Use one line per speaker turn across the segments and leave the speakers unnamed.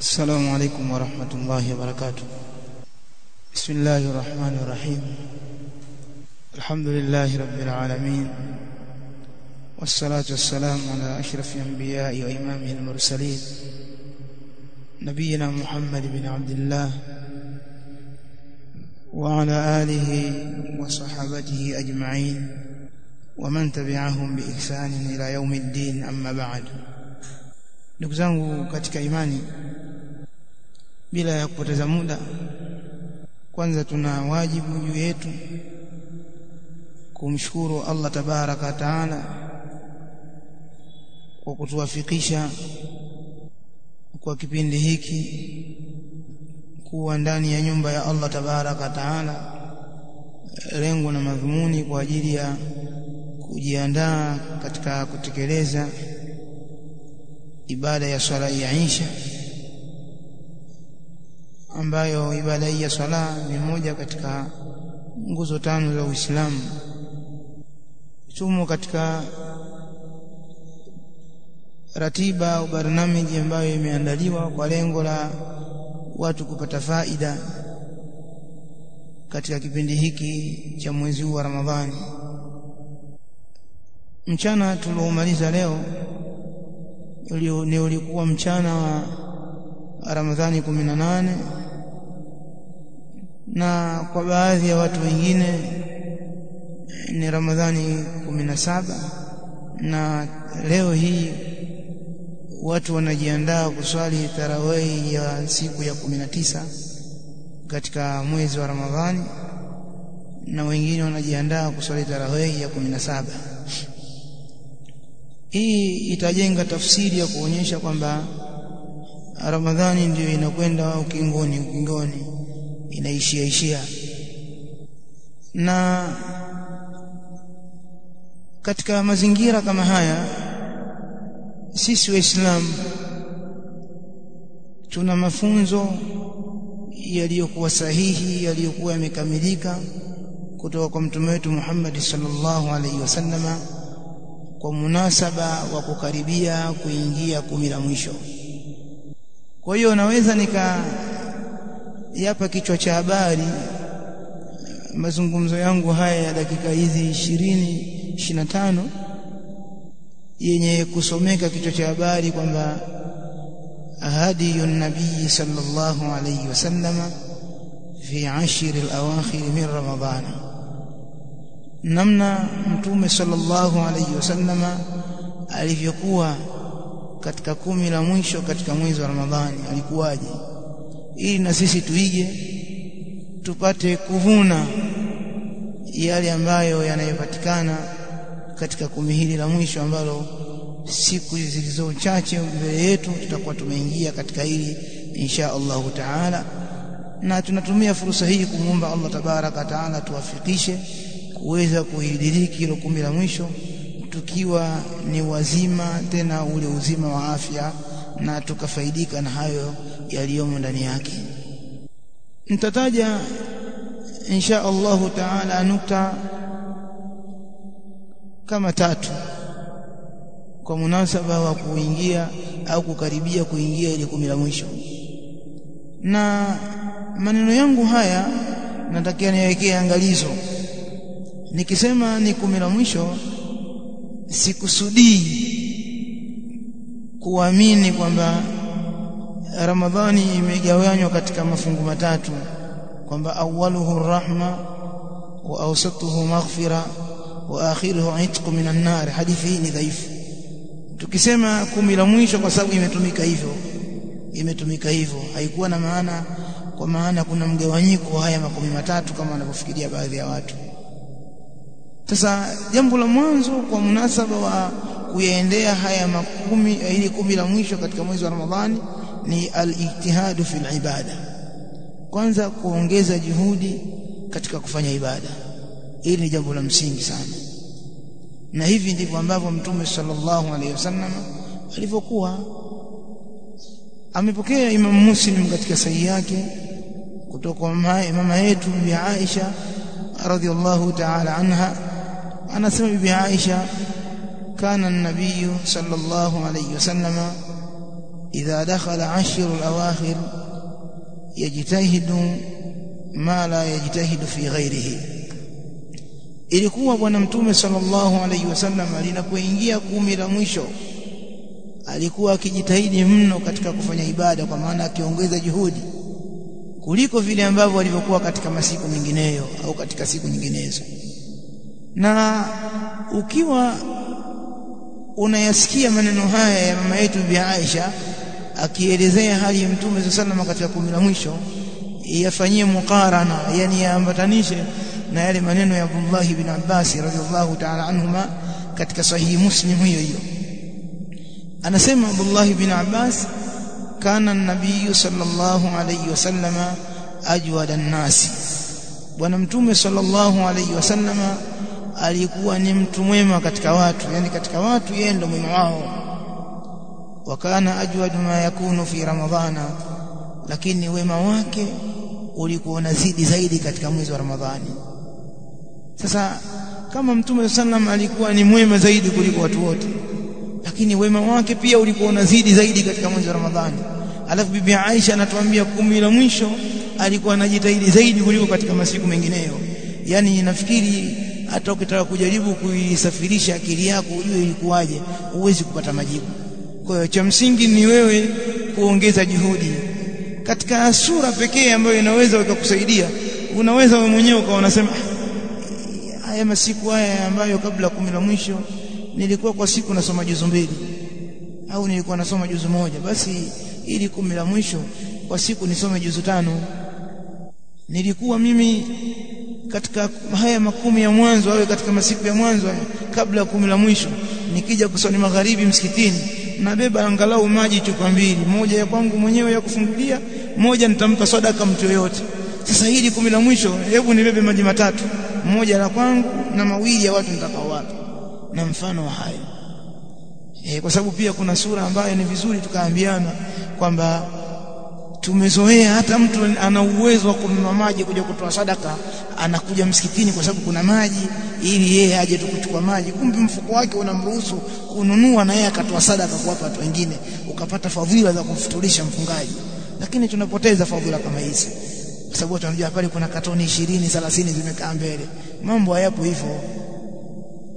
السلام عليكم ورحمة الله وبركاته. بسم الله الرحمن الرحيم. الحمد لله رب العالمين. والصلاة والسلام على أشرف الأنبياء وإمامه المرسلين. نبينا محمد بن عبد الله وعلى آله وصحابته أجمعين ومن تبعهم بإحسان إلى يوم الدين. أما بعد. Ndugu katika imani bila ya kupoteza muda. Kwanza tuna wajibu juu yetu kumshukuru Allah tabaraka taala kwa kutuwafikisha kwa kipindi hiki kuwa ndani ya nyumba ya Allah tabaraka taala lengo na madhumuni kwa ajili ya kujiandaa katika kutekeleza ibada ya swala ya Isha ambayo ibada hii ya swala ni moja katika nguzo tano za Uislamu. Tumo katika ratiba au barnamiji ambayo imeandaliwa kwa lengo la watu kupata faida katika kipindi hiki cha mwezi huu wa Ramadhani. Mchana tuliomaliza leo ni ulikuwa mchana wa Ramadhani 18 na kwa baadhi ya watu wengine ni Ramadhani 17 na leo hii watu wanajiandaa kuswali tarawih ya siku ya 19 katika mwezi wa Ramadhani na wengine wanajiandaa kuswali tarawih ya 17 hii itajenga tafsiri ya kuonyesha kwamba Ramadhani ndiyo inakwenda ukingoni ukingoni inaishia ishia. Na katika mazingira kama haya sisi waislamu tuna mafunzo yaliyokuwa sahihi yaliyokuwa yamekamilika kutoka kwa mtume wetu Muhammad sallallahu alaihi wasallama kwa munasaba wa kukaribia kuingia kumi la mwisho. Kwa hiyo naweza nika yapa kichwa cha habari. Mazungumzo yangu haya ya dakika hizi ishirini ishirini na tano yenye kusomeka kichwa cha habari kwamba hadiyu nabii sallallahu alayhi wasallam fi ashir al-awakhir min ramadhana namna mtume sallallahu alayhi wasallam alivyokuwa katika kumi la mwisho katika mwezi wa Ramadhani alikuwaje ili na sisi tuige tupate kuvuna yale ambayo yanayopatikana katika kumi hili la mwisho ambalo siku zilizo chache mbele yetu tutakuwa tumeingia katika hili insha Allahu taala. Na tunatumia fursa hii kumuomba Allah tabaraka taala tuwafikishe kuweza kuidiriki hilo kumi la mwisho tukiwa ni wazima tena ule uzima wa afya na tukafaidika na hayo yaliyomo ndani yake. Nitataja insha Allahu taala nukta kama tatu kwa munasaba wa kuingia au kukaribia kuingia ile kumi la mwisho. Na maneno yangu haya natakia niwekee angalizo. Nikisema ni kumi la mwisho sikusudii kuamini kwamba Ramadhani imegawanywa katika mafungu matatu kwamba awwaluhu rahma wa awsatuhu maghfira wa akhiruhu itqu minan nar. Hadithi hii ni dhaifu. Tukisema kumi la mwisho kwa sababu imetumika hivyo imetumika hivyo haikuwa na maana kwa maana kuna mgawanyiko haya makumi matatu kama wanavyofikiria baadhi ya watu. Sasa jambo la mwanzo kwa munasaba wa kuyaendea haya makumi ili kumi la mwisho katika mwezi wa Ramadhani ni al-ijtihadu fil ibada. Kwanza kuongeza juhudi katika kufanya ibada. Hili ni jambo la msingi sana. Na hivi ndivyo ambavyo mtume sallallahu alaihi wasallam alivyokuwa amepokea Imam Muslim katika sahihi yake kutoka kwa mama yetu Bibi Aisha radhiallahu ta'ala anha. Anasema Bibi Aisha kana النبي صلى الله عليه وسلم إذا دخل عشر الأواخر يجتهد ما لا يجتهد في غيره. ilikuwa bwana mtume sallallahu alaihi wasallam linapoingia kumi la mwisho alikuwa akijitahidi mno katika kufanya ibada kwa maana akiongeza juhudi. kuliko vile ambavyo alivyokuwa katika masiku mengineyo au katika siku nyinginezo. Na ukiwa unayasikia maneno haya ya mama yetu Bi Aisha akielezea hali ya mtume sallallahu katika kumi la mwisho yafanyie mukarana yani yaambatanishe na yale maneno ya Abdullah ibn Abbas radhiallahu ta'ala anhuma katika sahihi Muslim hiyo hiyo. Anasema Abdullah ibn Abbas kana an-nabiy sallallahu alayhi wasallam ajwada an-nasi. Bwana mtume sallallahu alayhi wasallam alikuwa ni mtu mwema katika watu yani katika watu yeye ndo mwema wao. Wakana ajwad ma yakunu fi ramadhana lakini wema wake ulikuwa unazidi zaidi katika mwezi wa ramadhani. Sasa kama mtume sallam alikuwa ni mwema zaidi kuliko watu wote lakini wema wake pia ulikuwa unazidi zaidi katika mwezi wa ramadhani. Alafu bibi Aisha anatuambia kumi la mwisho alikuwa anajitahidi zaidi kuliko katika masiku mengineyo. Yani nafikiri hata ukitaka kujaribu kuisafirisha akili yako ujue ilikuwaje huwezi kupata majibu. Kwa hiyo cha msingi ni wewe kuongeza juhudi. Katika sura pekee ambayo inaweza ikakusaidia unaweza wewe mwenyewe ukawa unasema haya masiku haya ambayo kabla kumi la mwisho nilikuwa kwa siku nasoma juzu mbili au nilikuwa nasoma juzu moja basi ili kumi la mwisho kwa siku nisome juzu tano. Nilikuwa mimi katika haya makumi ya mwanzo awe katika masiku ya mwanzo kabla ya kumi la mwisho nikija kuswali magharibi msikitini nabeba angalau maji chupa mbili. Moja ya kwangu mwenyewe ya kufungulia moja nitampa sadaka mtu yoyote. Sasa hili kumi la mwisho hebu nibebe maji matatu. Moja la kwangu na mawili ya watu nitakaowapa na mfano wa hayo. E, kwa sababu pia kuna sura ambayo ni vizuri tukaambiana kwamba tumezoea hata mtu ana uwezo wa kununua maji kuja kutoa sadaka anakuja msikitini kwa sababu kuna maji ili yeye aje tu kuchukua maji. Kumbe mfuko wake unamruhusu kununua na yeye akatoa sadaka kuwapa watu wengine ukapata fadhila za kumfutulisha mfungaji. Lakini tunapoteza fadhila kama hizi. Kwa sababu tunajua pale kuna katoni 20 30 zimekaa mbele. Mambo hayapo hivyo.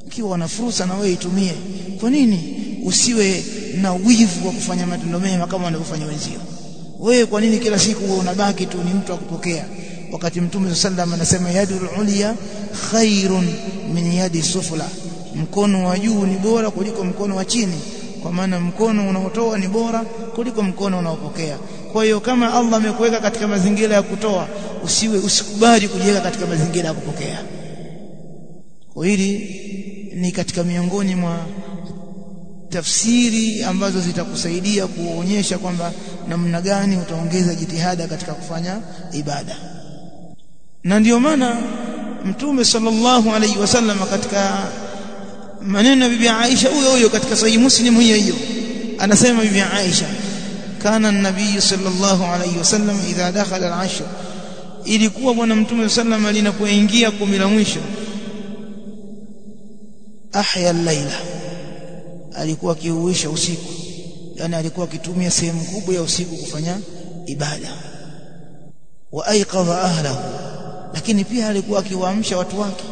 Ukiwa na fursa na wewe itumie. Kwa nini usiwe na wivu wa kufanya matendo mema kama wanavyofanya wenzio wewe kwa nini kila siku unabaki tu ni mtu wa kupokea? Wakati mtume sallam anasema yadul ulia khairun min yadi sufla. Mkono wa juu ni bora kuliko mkono wa chini. Kwa maana mkono unaotoa ni bora kuliko mkono unaopokea. Kwa hiyo kama Allah amekuweka katika mazingira ya kutoa usiwe usikubali kujiweka katika mazingira ya kupokea. Kwa hili ni katika miongoni mwa tafsiri ambazo zitakusaidia kuonyesha kwamba namna gani utaongeza jitihada katika kufanya ibada. Na ndio maana mtume sallallahu alaihi wasallam katika maneno ya bibi Aisha huyo huyo katika sahihi Muslim hiyo hiyo anasema bibi Aisha kana nabii sallallahu alaihi wasallam idha dakhala al-ashr. Ilikuwa bwana mtume sallallahu linapoingia kumi la mwisho ahya al-laila alikuwa akiuisha usiku. Yani alikuwa akitumia sehemu kubwa ya usiku kufanya ibada. Wa aiqadha ahlahu. Lakini pia alikuwa akiwaamsha watu wake.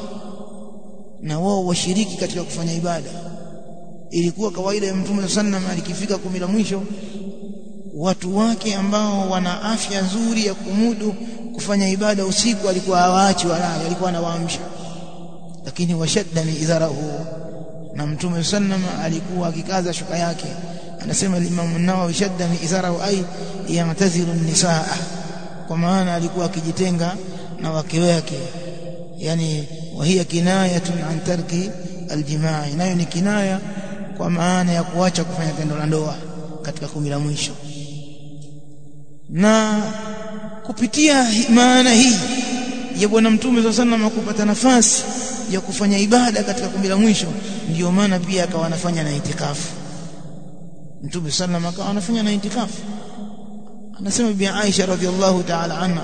Na wao washiriki katika kufanya ibada. Ilikuwa kawaida ya mtume sallam alikifika kumi la mwisho watu wake ambao wana afya nzuri ya kumudu kufanya ibada usiku alikuwa hawaachi walale alikuwa anawaamsha. Lakini washadda izarahu na mtume sallam alikuwa akikaza shuka yake. Anasema Imam an-Nawawi shadda wa ay yamtazilu nisaa kwa maana alikuwa akijitenga na wake wake. Yani wahia kinayatun an tarki aljimaa nayo ni kinaya kwa maana ya kuacha kufanya tendo la ndoa katika kumi la mwisho. Na kupitia maana hii ya bwana mtume sallallahu kupata nafasi ya kufanya ibada katika kumbi la mwisho ndio maana pia akawa anafanya na itikafu. Mtume sallallahu akawa anafanya na itikafu. Anasema bi Aisha radhiallahu ta'ala anha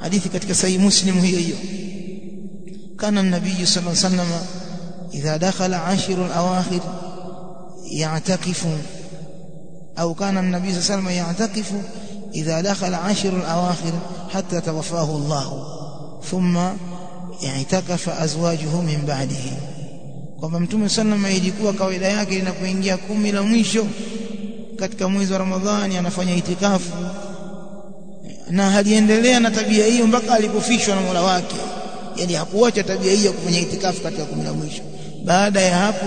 hadithi katika sahihi muslim hiyo hiyo. Kana nabii sallallahu alaihi wasallam idha dakhala ashir al-awakhir au kana an-nabii sallallahu alayhi wasallam ya'takifu idha dakhala ashir al-awakhir hatta tawaffahu Allah thumma i'takafa azwajuhu min ba'dihi kwamba mtume sallallahu ilikuwa kawaida yake linapoingia kumi la mwisho katika mwezi wa Ramadhani anafanya itikafu. Na haliendelea na tabia hiyo mpaka alipofishwa na Mola wake. Yani hakuacha tabia hiyo kufanya itikafu katika kumi la mwisho. Baada ya hapo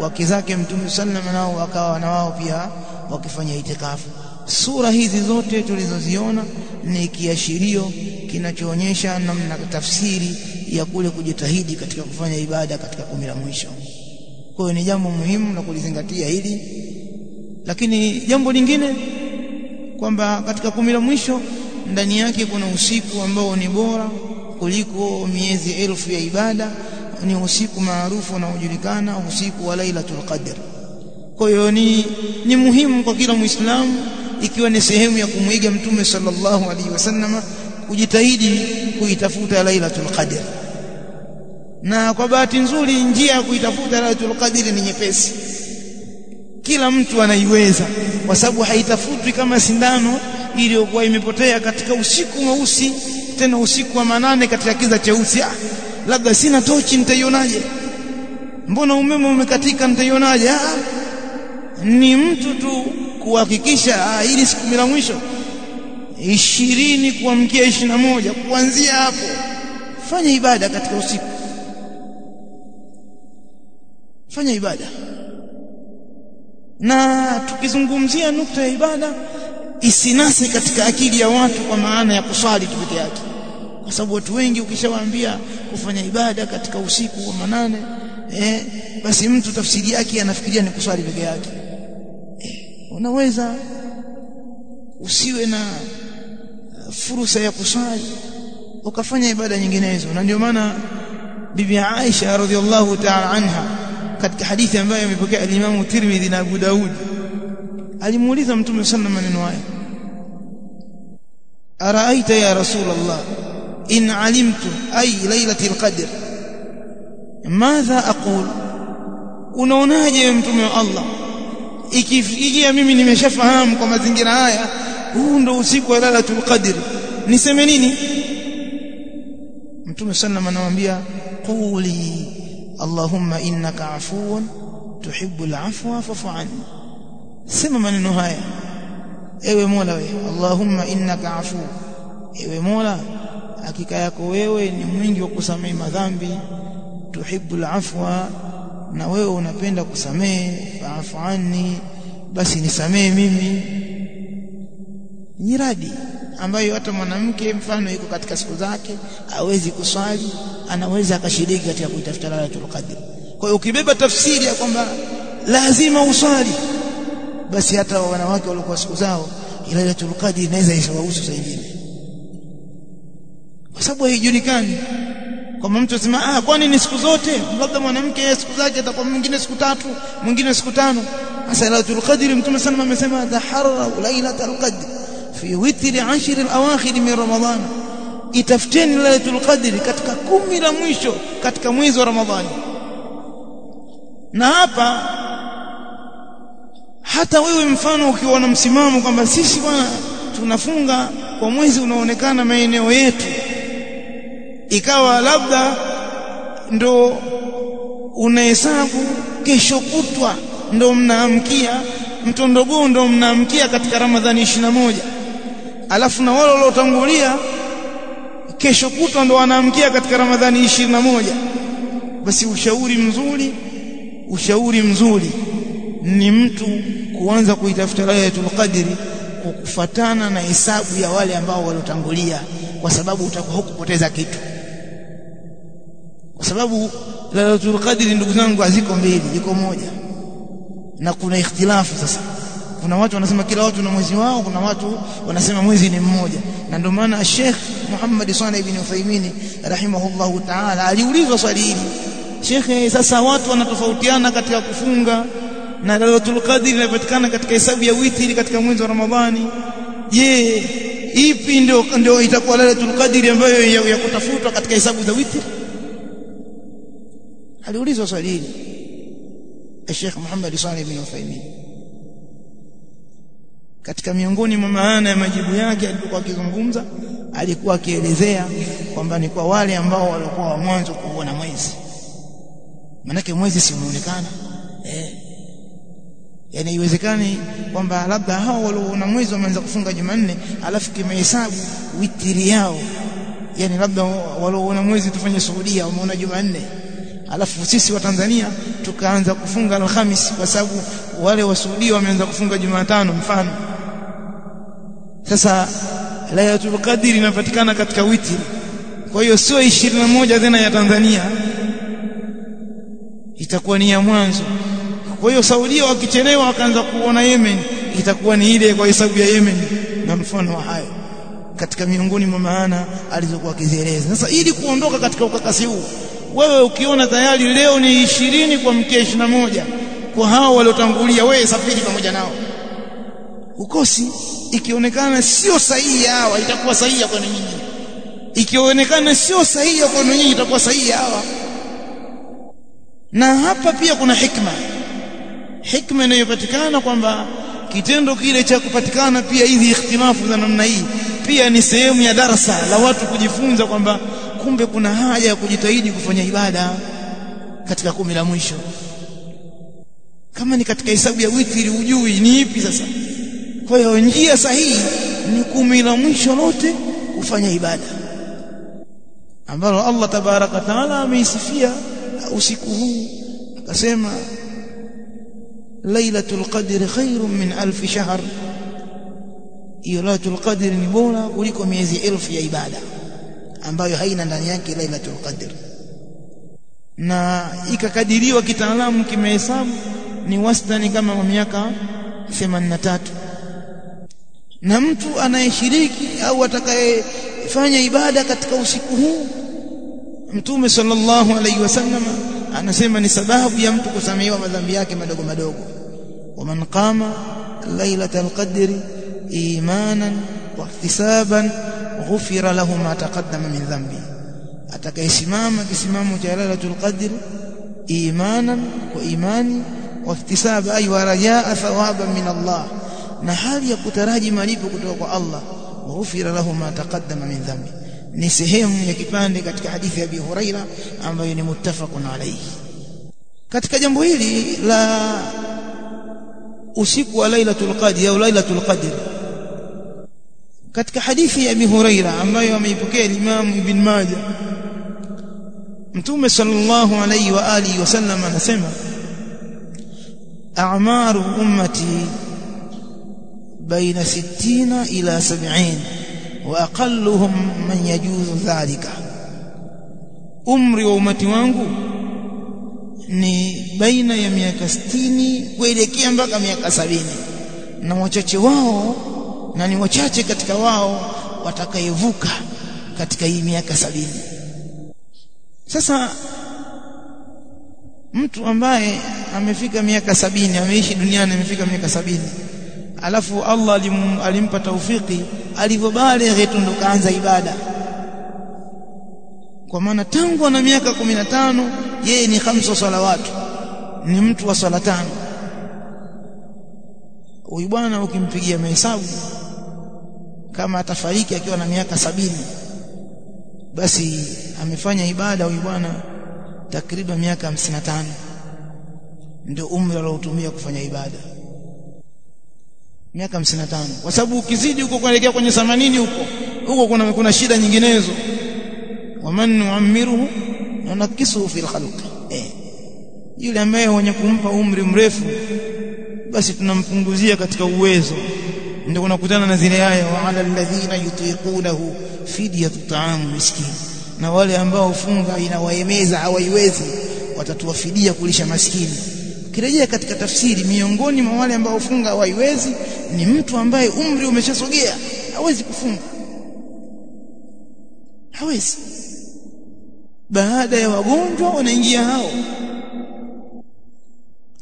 wake zake mtume sallallahu nao wakawa na wao pia wakifanya itikafu. Sura hizi zote tulizoziona ni kiashirio kinachoonyesha namna tafsiri ya kule kujitahidi katika kufanya ibada katika kumi la mwisho. Kwa hiyo ni jambo muhimu na kulizingatia hili. Lakini jambo lingine kwamba katika kumi la mwisho ndani yake kuna usiku ambao ni bora kuliko miezi elfu ya ibada. Ni usiku maarufu unaojulikana usiku wa Lailatul Qadr. Kwa hiyo ni, ni muhimu kwa kila Muislamu ikiwa ni sehemu ya kumwiga Mtume sallallahu alaihi wasallam kujitahidi kuitafuta Lailatul Qadr. Na kwa bahati nzuri njia ya kuitafuta Lailatul Qadr ni nyepesi. Kila mtu anaiweza kwa sababu haitafutwi kama sindano iliyokuwa imepotea katika usiku mweusi tena usiku wa manane katika kiza cheusi. Ah labda sina tochi nitaionaje? Mbona umeme umekatika nitaionaje? Ah ni mtu tu kuhakikisha ah ili siku mwisho ishirini kuamkia ishirini na moja kuanzia hapo. Fanya ibada katika usiku. Fanya ibada. Na tukizungumzia nukta ya ibada isinase katika akili ya watu kwa maana ya kuswali tu peke yake. Kwa sababu watu wengi ukishawaambia kufanya ibada katika usiku wa manane eh, basi mtu tafsiri yake anafikiria ni kuswali peke yake. Eh, unaweza usiwe na fursa ya kuswali ukafanya ibada nyinginezo na ndio maana bibi Aisha radhiallahu ta'ala anha katika hadithi ambayo imepokea al-Imam Tirmidhi na Abu Daud alimuuliza mtume sana maneno haya araaita ya rasul Allah in alimtu ay lailatul qadr madha aqul unaonaje mtume wa Allah ikifikia mimi nimeshafahamu kwa mazingira haya huu ndo usiku wa lailatul qadr. Niseme nini? Mtume sallam anamwambia quli allahumma innaka afuwun tuhibbul afwa fa'fu anni. Sema maneno haya. Ewe mola wewe allahumma innaka afu. Ewe mola hakika yako wewe ni mwingi wa kusamehe madhambi. Tuhibbul afwa na wewe unapenda kusamehe. Fa'fu anni basi nisamehe mimi nyiradi ambayo hata mwanamke mfano yuko katika siku zake hawezi kuswali anaweza akashiriki katika kuitafuta Lailatul Qadr. Kwa hiyo ukibeba tafsiri ya kwamba lazima uswali basi hata wanawake walikuwa siku zao Lailatul Qadr inaweza isawahusu zaidi. Kwa sababu haijulikani kwamba mtu asema ah kwani ni siku zote? Labda mwanamke siku zake atakuwa mwingine siku tatu mwingine siku tano. Hasa Lailatul Qadr mtume sana amesema taharra Lailatul Qadr fi witri ashri al-awakhir min ramadan. Itafuteni Lailatul Qadr katika kumi la mwisho katika mwezi wa Ramadhani. Na hapa hata wewe mfano ukiwa na msimamo kwamba sisi bwana tunafunga kwa mwezi unaonekana maeneo yetu. Ikawa labda ndo unahesabu kesho kutwa ndo mnaamkia mtondogoo ndo mnaamkia katika Ramadhani moja alafu na wale waliotangulia kesho kutwa ndo wanaamkia katika Ramadhani moja. Basi ushauri mzuri ushauri mzuri ni mtu kuanza kuitafuta Lailatul Qadri kwa kufatana na hesabu ya wale ambao waliotangulia kwa sababu utakuwa hukupoteza kitu. Kwa sababu Lailatul Qadri ndugu zangu haziko mbili iko moja. Na kuna ikhtilafu sasa kuna watu wanasema kila watu na mwezi wao kuna watu wanasema mwezi ni mmoja. Na ndio maana Sheikh Muhammad Saleh ibn Uthaymeen rahimahullahu ta'ala aliulizwa swali hili. Sheikh sasa watu wanatofautiana katika kufunga na Lailatul Qadr inapatikana katika hesabu ya witri katika mwezi wa Ramadhani. Je ipi ndio ndio itakuwa Lailatul Qadr ambayo ya, ya kutafutwa katika hesabu za witri? Aliulizwa swali hili. Sheikh Muhammad Saleh ibn Uthaymeen katika miongoni mwa maana ya majibu yake alipokuwa akizungumza alikuwa akielezea kwamba ni kwa wale ambao walikuwa wa mwanzo kuona mwezi. Manake mwezi si unaonekana eh. Yani iwezekani kwamba labda hao walioona mwezi wameanza kufunga Jumanne alafu kimehesabu witiri yao. Yani labda walioona mwezi tufanye Saudia wameona Jumanne alafu sisi wa Tanzania tukaanza kufunga Alhamis kwa sababu wale wa Saudia wameanza kufunga Jumatano mfano sasa Lailatul Qadr inapatikana katika witi kwa hiyo sio 21 tena ya Tanzania. Itakuwa ni ya mwanzo. Kwa hiyo Saudia wakichelewa wakaanza kuona Yemen itakuwa ni ile kwa hesabu ya Yemen na mfano wa hayo. Katika miongoni mwa maana alizokuwa akizieleza. Sasa ili kuondoka katika ukakasi huu wewe ukiona tayari leo ni ishirini kwa mkia moja kwa hao waliotangulia wewe safiri pamoja nao ukosi ikionekana sio sahihi hawa itakuwa sahihi kwa nyinyi. Ikionekana sio sahihi kwa nyinyi itakuwa sahihi hawa. Na hapa pia kuna hikma. Hikma inayopatikana kwamba kitendo kile cha kupatikana pia hizi ikhtilafu za namna hii pia ni sehemu ya darasa la watu kujifunza kwamba kumbe kuna haja ya kujitahidi kufanya ibada katika kumi la mwisho. Kama ni katika hesabu ya witri ujui ni ipi sasa kwa hiyo njia sahihi ni kumi la mwisho lote kufanya ibada. Ambalo Allah tabaraka taala ameisifia usiku huu. Akasema lailatul qadri khairun min alf shahr. Hiyo lailatul qadri ni bora kuliko miezi elfu ya ibada ambayo haina ndani yake lailatul qadr na ikakadiriwa kitaalamu kimehesabu ni wastani kama wa miaka 83 na mtu anayeshiriki au atakayefanya ibada katika usiku huu mtume sallallahu alaihi wasallam anasema ni sababu ya mtu kusamehewa madhambi yake madogo madogo waman qama lailatal qadri imanan wa ihtisaban ghufira lahu ma taqaddama min dhanbi atakayesimama kisimamo cha lailatul qadr imanan wa imani wa ihtisaba ay wa rajaa thawaban min Allah na hali ya kutaraji malipo kutoka kwa Allah ghufira lahu ma taqaddama min dhanbi ni sehemu ya kipande katika hadithi ya Abi Huraira ambayo ni muttafaqun alayhi katika jambo hili la usiku wa lailatul qadr au lailatul qadr katika hadithi ya Abi Huraira ambayo ameipokea Imam Ibn Majah Mtume sallallahu alayhi wa alihi wasallam anasema a'maru ummati baina 60 ila 70 wa aqalluhum man yajuzu dhalika. Umri wa umati wangu ni baina ya miaka 60 kuelekea mpaka miaka sabini. Na wachache wao na ni wachache katika wao watakayevuka katika hii miaka sabini. Sasa mtu ambaye amefika miaka sabini ameishi duniani amefika miaka sabini alafu Allah alim, alimpa taufiki alivyobalighi tu ndo kaanza ibada. Kwa maana tangu ana miaka 15 yeye ni khamsa salawatu. Ni mtu wa sala tano. Huyu bwana ukimpigia mahesabu kama atafariki akiwa na miaka sabini basi amefanya ibada huyu bwana takriban miaka 55 ndio umri aliotumia kufanya ibada miaka 55 kwa sababu ukizidi huko kuelekea kwenye 80 huko huko kuna kuna shida nyinginezo. Waman nuammiruhu nunakisuhu fil khalq eh. Yule ambaye wenye kumpa umri mrefu basi tunampunguzia katika uwezo. Ndio unakutana na zile aya wa ala alladhina yutiqunahu fidyatu ta'am miskin. Na wale ambao funga inawaemeza hawaiwezi watatuwafidia kulisha maskini kirejea katika tafsiri miongoni mwa wale ambao funga hawaiwezi ni mtu ambaye umri umeshasogea. Hawezi kufunga. Hawezi. Baada ya wagonjwa wanaingia hao.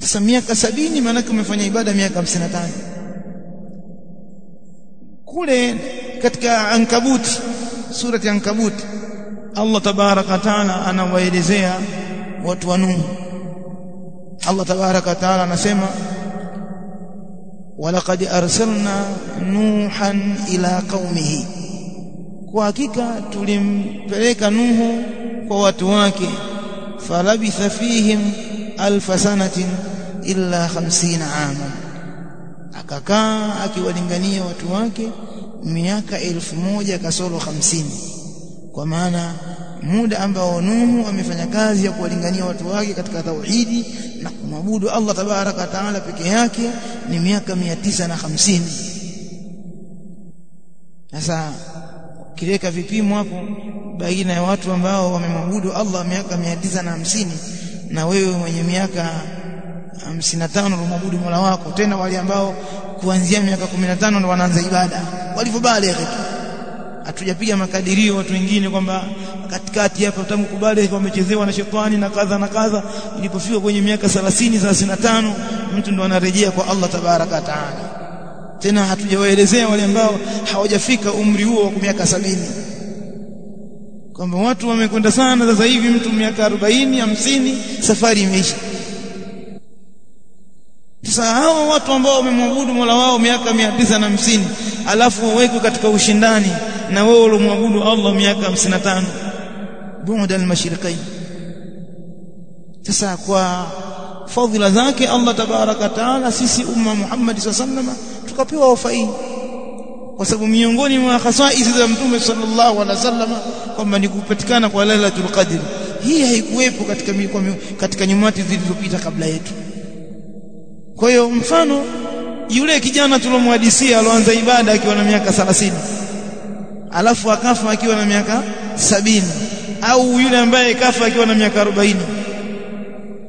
Sasa miaka sabini maanake umefanya ibada miaka hamsini na tano. Kule katika ankabuti surati ankabuti Allah tabaraka taala anawaelezea watu wa Nuhu Allah tabaraka taala anasema walaqad arsalna nuhan ila qaumihi. Kwa hakika tulimpeleka nuhu kwa watu wake falabitha fihim alf sanatin illa 50 ama. Akakaa akiwalingania watu wake miaka elfu moja kasoro hamsini. Kwa maana muda ambao Nuhu amefanya kazi ya kuwalingania watu wake katika tauhidi na kumwabudu Allah tabaraka taala peke yake ni miaka mia tisa na hamsini. Sasa kileka vipimo hapo baina ya watu ambao wamemwabudu Allah miaka mia tisa na hamsini na wewe mwenye miaka hamsini na tano unamwabudu Mola wako tena wale ambao kuanzia miaka 15 ndio wanaanza ibada. Walivyobalighi hatujapiga makadirio watu wengine kwamba katikati hapa kwa wamechezewa na shetani na kadha na kadha. Ilipofika kwenye miaka 30 35 mtu ndo anarejea kwa Allah tabaraka taala. Tena hatujawaelezea wale ambao hawajafika umri huo wa miaka sabini. Kwamba watu wamekwenda sana sasa hivi mtu miaka 40 50 safari imeisha. Sasa hao watu ambao wamemwabudu Mola wao miaka mia tisa na hamsini alafu wawekwe katika ushindani na wewe uliomwabudu Allah miaka hamsini na tano bu'da al-mashriqain sasa kwa fadhila zake Allah tabaraka taala sisi umma Muhammad sallallahu tukapewa ofa hii kwa sababu miongoni mwa khasaisi za mtume sallallahu alaihi wasallam kwamba ni kupatikana kwa Lailatul Qadr. Hii haikuwepo katika katika nyumati zilizopita kabla yetu. Kwa hiyo mfano yule kijana tulomhadisia aloanza ibada akiwa na miaka 30 alafu akafa akiwa na miaka sabini au yule ambaye kafa akiwa na miaka 40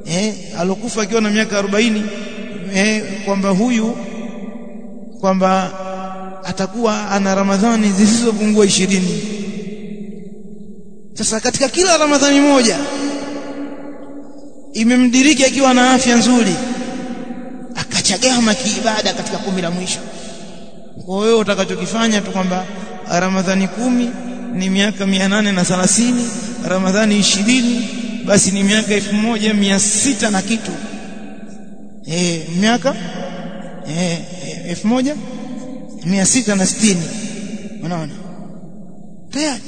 eh alokufa akiwa na miaka 40 eh kwamba huyu kwamba atakuwa ana ramadhani zisizopungua ishirini. Sasa katika kila ramadhani moja imemdiriki akiwa na afya nzuri akachagama kiibada katika kumi la mwisho. Kwa hiyo utakachokifanya tu kwamba ramadhani kumi ni miaka mia nane na thelathini ramadhani ishirini basi ni miaka elfu moja mia sita na kitu. Eh miaka? Eh elfu moja mia sita na sitini. Unaona? Tayari.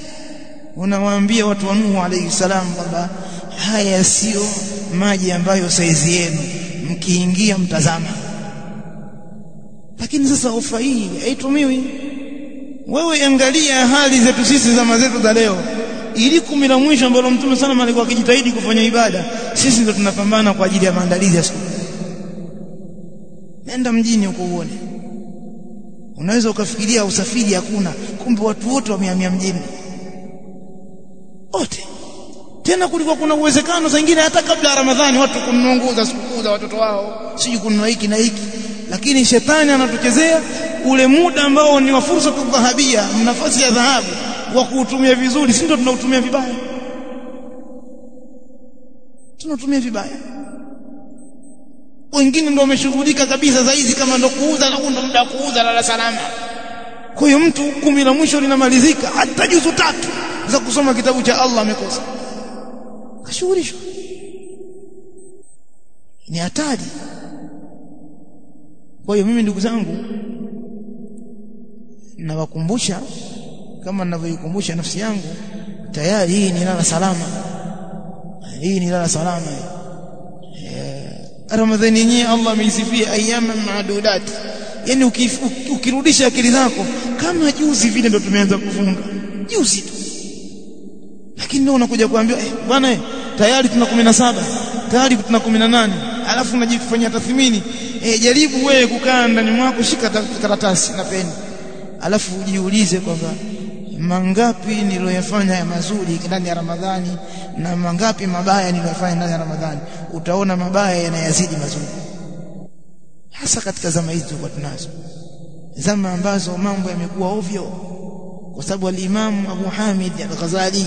Unawaambia watu wa Nuhu alayhi salam kwamba haya sio maji ambayo saizi yenu. Mkiingia mtazama. Lakini sasa ofa hii haitumiwi. Wewe angalia hali zetu sisi zama zetu za leo ili kumi la mwisho ambalo mtume sana alikuwa akijitahidi kufanya ibada sisi ndo tunapambana kwa ajili ya maandalizi ya siku. Nenda mjini huko uone. Unaweza ukafikiria usafiri hakuna kumbe watu wote wamehamia mjini. Wote. Tena kulikuwa kuna uwezekano zingine hata kabla ya Ramadhani watu kununguza sikukuu za watoto wao siji kununua hiki na hiki. Lakini shetani anatuchezea ule muda ambao ni wa fursa tukahabia nafasi ya dhahabu wa kuutumia vizuri si ndio tunautumia vibaya? Tunautumia vibaya. Wengine ndio wameshughulika kabisa zaidi kama ndio kuuza na ndio muda kuuza lala salama. Hiyo mtu kumi la mwisho linamalizika hata juzu tatu za kusoma kitabu cha Allah amekosa. Kashughulishwa. Ni hatari. Kwa hiyo mimi ndugu zangu nawakumbusha kama ninavyoikumbusha nafsi yangu tayari hii ni lala salama. Hii ni lala salama. Ramadhani yenyewe Allah ameisifia ayyama maadudat yani ukirudisha akili zako kama juzi vile ndo tumeanza kufunga. Juzi tu. Lakini leo unakuja kuambiwa eh, bwana eh, tayari tuna 17 tayari tuna 18 alafu unajifanyia tathmini eh, jaribu wewe kukaa ndani mwako shika karatasi na peni. Alafu ujiulize kwamba mangapi niliyoyafanya ya mazuri ndani ya Ramadhani na mangapi mabaya niliyofanya ndani ya Ramadhani? Utaona mabaya yanayazidi mazuri. Hasa katika zama hizi tulikuwa tunazo. Zama ambazo mambo yamekuwa ovyo. Kwa sababu al-Imam Abu Hamid al-Ghazali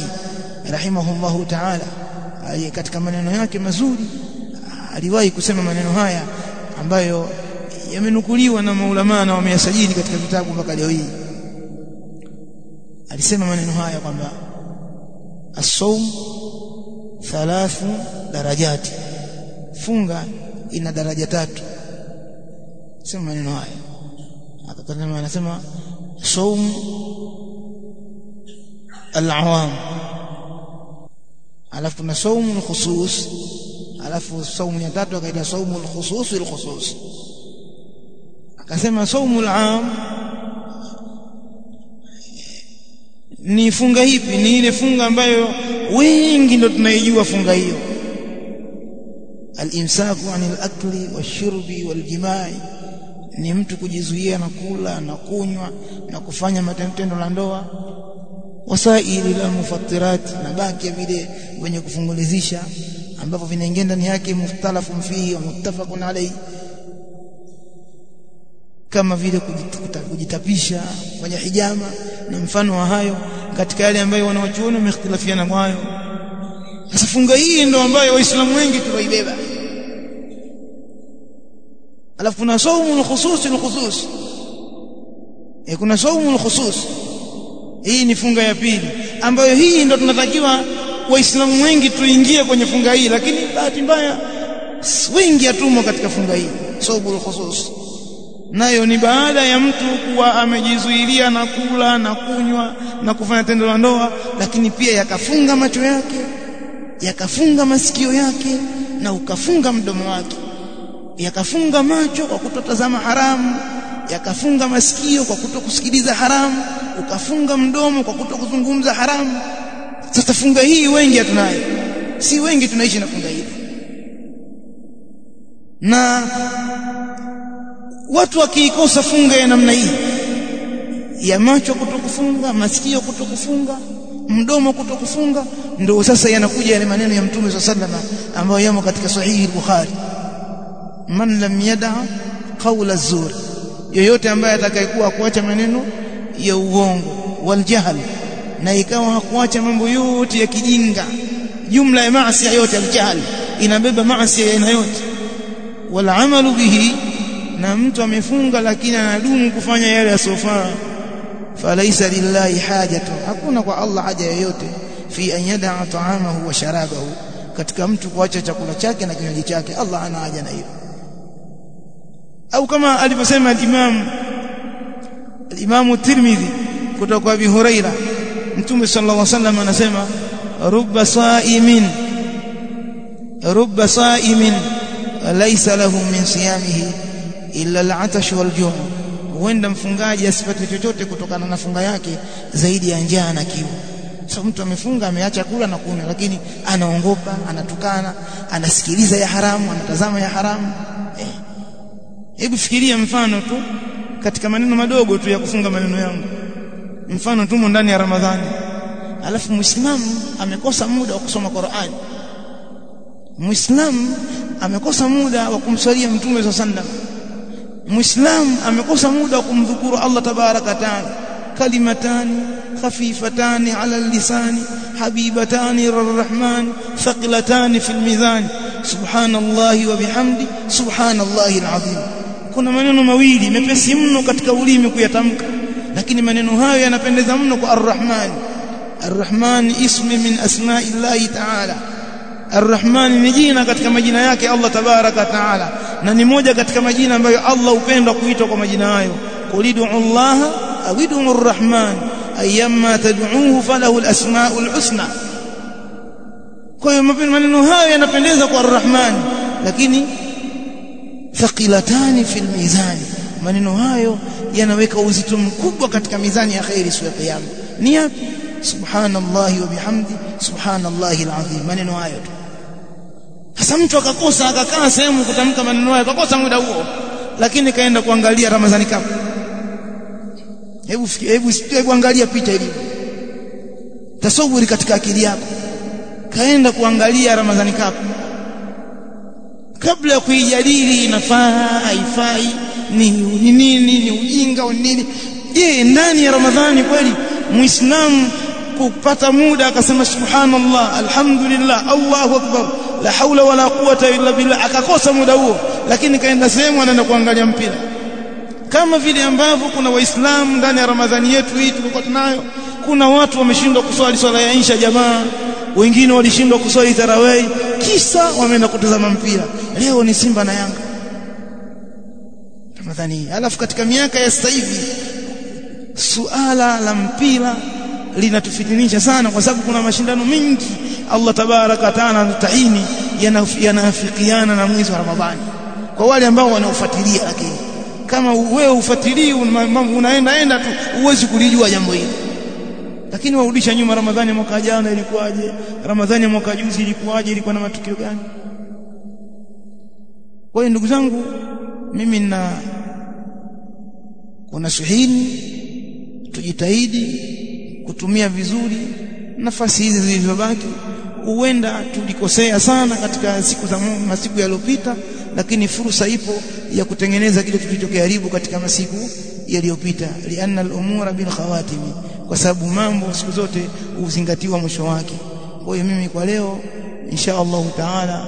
rahimahullahu ta'ala katika maneno yake mazuri aliwahi kusema maneno haya ambayo yamenukuliwa na maulama na wameyasajili katika vitabu mpaka leo hii alisema maneno haya kwamba as-sawm thalathu darajati funga ina daraja tatu sema maneno haya akasema anasema saum al-awam alafu tuna saumu al-khusus alafu saumu ya tatu akaita saumu al-khusus al-khusus akasema saumu al-am ni funga hipi? Ni ile funga ambayo wengi ndo tunaijua funga hiyo. Al-imsaku anil akli washurbi waljimai ni mtu kujizuia na kula na kunywa na kufanya matendo la ndoa. Wasaili la mufattirat na baki ya vile wenye kufungulizisha ambavyo vinaingia ndani yake muftalafu fihi wa muttafaqun alayhi. Kama vile kujitapisha kufanya hijama na mfano wa hayo katika yale ambayo wanawachuoni wamehitilafiana kwayo. Sasa funga hii ndio ambayo waislamu wengi tunaibeba alafu kuna saumu al-khusus al-khusus e kuna saumu al-khusus hii ni funga ya pili ambayo hii ndio tunatakiwa waislamu wengi tuingie kwenye funga hii lakini bahati mbaya wengi hatumo katika funga hii saumu al-khusus nayo ni baada ya mtu kuwa amejizuilia na kula na kunywa na kufanya tendo la ndoa lakini pia yakafunga macho yake yakafunga masikio yake na ukafunga mdomo wake. Yakafunga macho kwa kutotazama haramu yakafunga masikio kwa kutokusikiliza haramu ukafunga mdomo kwa kutokuzungumza haramu. Sasa funga hii wengi hatunayo. Si wengi tunaishi na funga hii na watu wakiikosa funga ya namna hii ya macho kutokufunga masikio kutokufunga mdomo kutokufunga ndio sasa yanakuja yale maneno ya mtume sallama ambayo yamo katika sahihi bukhari man lam yada qawla zur yoyote ambaye atakayekuwa kuacha maneno ya uongo wal jahl na ikawa hakuacha mambo yote ya kijinga jumla ya maasi yote ya jahl inabeba maasi ya aina yote wal amalu bihi na mtu amefunga lakini anadumu kufanya yale yasiyofaa falaisa lillahi hajatu hakuna kwa Allah haja yoyote fi an yada'a ta'amahu wa sharabahu katika mtu kuacha chakula chake na kinywaji chake Allah ana haja na hiyo au kama alivyosema al-Imam al-Imam Tirmidhi kutoka kwa Abi Huraira Mtume sallallahu alaihi wasallam anasema rubba sa'imin rubba sa'imin laysa lahu min siyamihi illa al-'atash wal-jum' huenda mfungaji asipate chochote kutokana na funga yake zaidi ya njaa na kiu. So mtu amefunga ameacha kula na kunywa lakini anaongopa anatukana anasikiliza ya haramu anatazama ya haramu. Hebu eh. fikiria mfano tu katika maneno madogo tu ya kufunga maneno yangu. Mfano tumo ndani ya Ramadhani. Alafu muislamu amekosa muda wa kusoma Qur'an muislamu amekosa muda wa kumswalia mtume sallallahu alaihi wasallam muislamu amekosa muda wa kumdhukuru Allah tabaraka taala kalimatani khafifatani ala lisani habibatani lirrahman thaqilatani fil mizan subhanallahi wa bihamdi subhanallahi alazim kuna maneno mawili mepesi mno katika ulimi kuyatamka lakini maneno hayo yanapendeza mno kwa arrahman arrahman ismi min asma'illahi ta'ala Ar-Rahman ni jina katika majina yake Allah tabaraka taala na ni moja katika majina ambayo Allah hupenda kuitwa kwa majina hayo qulidu Allah au idu Ar-Rahman ayyamma tad'uuhu falahu al-asmaa'ul husna kwa hiyo maneno hayo yanapendeza kwa Ar-Rahman lakini thaqilatani fil mizani maneno hayo yanaweka uzito mkubwa katika mizani ya khairi siku ya kiyama ni yapi subhanallahi wa bihamdi subhanallahi alazim maneno hayo tu sasa mtu akakosa akakaa sehemu kutamka maneno hayo akakosa muda huo. Lakini kaenda kuangalia Ramadhani Cup hebu hebu hebu angalia picha hili, tasawuri katika akili yako. Kaenda kuangalia Ramadhani Cup kabla ya kuijadili inafaa haifai ni ni nini ni ujinga au nini? Je ndani ya Ramadhani kweli muislamu kupata muda akasema subhanallah alhamdulillah Allahu akbar la haula wala quwata illa billah. Akakosa muda huo lakini kaenda sehemu anaenda kuangalia mpira. Kama vile ambavyo kuna waislamu ndani ya ramadhani yetu hii tulikuwa tunayo kuna watu wameshindwa kuswali swala ya insha jamaa wengine walishindwa kuswali tarawih kisa wameenda kutazama mpira. Leo ni simba na yanga. Ramadhani alafu katika miaka ya sasa hivi suala la mpira linatufitinisha sana kwa sababu kuna mashindano mengi Allah tabaraka taala anataini yanafikiana na mwezi wa Ramadhani. Kwa wale ambao wanaofuatilia lakini kama wewe ufuatilii unaenda enda tu uwezi kulijua jambo hili. Lakini warudisha nyuma Ramadhani mwaka jana ilikuwaje? Ramadhani mwaka juzi ilikuwaje? Ilikuwa na matukio gani? Kwa hiyo ndugu zangu mimi na kuna suhini tujitahidi kutumia vizuri nafasi hizi zilizobaki huenda tulikosea sana katika siku za masiku yaliyopita lakini fursa ipo ya kutengeneza kile tulichokiharibu katika masiku yaliyopita. Lianna al-umura bil khawatimi kwa sababu mambo siku zote huzingatiwa mwisho wake. Kwa hiyo mimi kwa leo insha Allah taala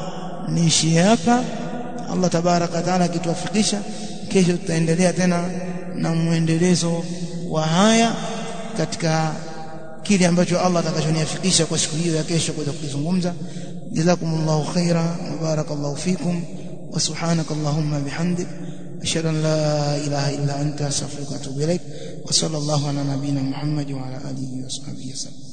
niishie hapa. Allah tabaraka taala kituafikisha kesho tutaendelea tena na muendelezo wa haya katika kile ambacho Allah atakachoniafikisha kwa siku hiyo ya kesho kuweza kuzungumza jazakumullahu khaira wa barakallahu fikum wa subhanakallahumma bihamdik. Ashhadu an la ilaha illa anta astaghfiruka wa atubu ilaik wa sallallahu ala nabiyyina muhammad wa ala alihi wa sahbihi wasallam